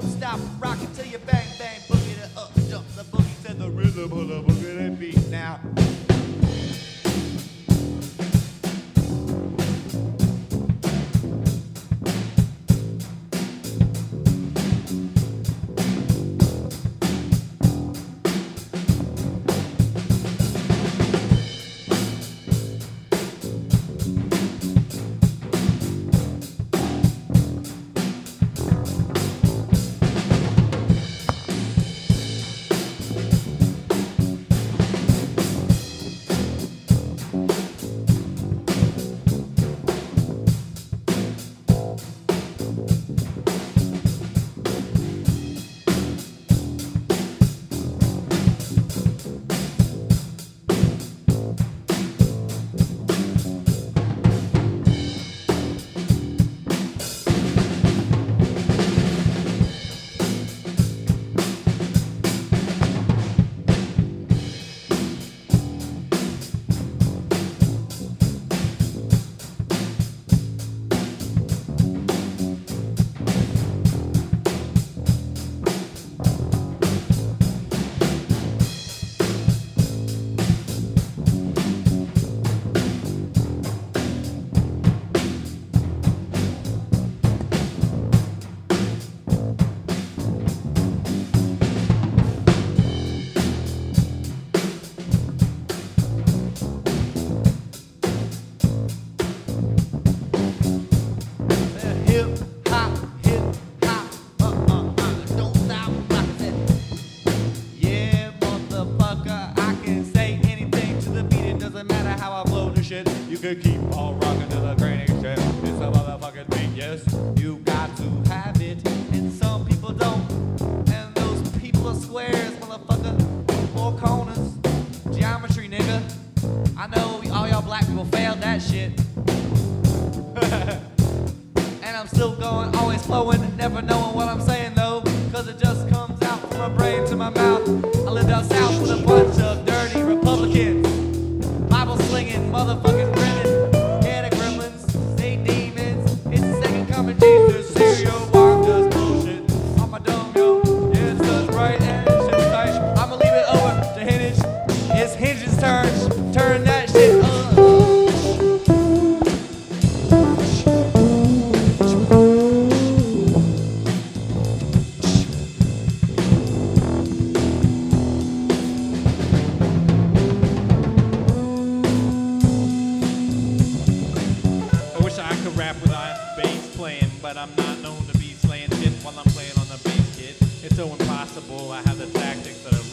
don't stop, rock till you bang bang boogie the up jump the boogie to the rhythm of the boogie that beat now. You keep on rocking to the granny shit. It's a motherfucking thing, yes. You got to have it, and some people don't. And those people are squares, motherfucker. Four corners, geometry, nigga. I know all y'all black people failed that shit. And I'm still going, always flowing, never knowing what I'm saying though. Cause it just comes out from my brain to my mouth. I lived out south with a bunch of dirty Republicans. Bible slinging, motherfucking grinning. But I'm not known to be slaying shit while I'm playing on the bass kit. It's so impossible. I have the tactics that are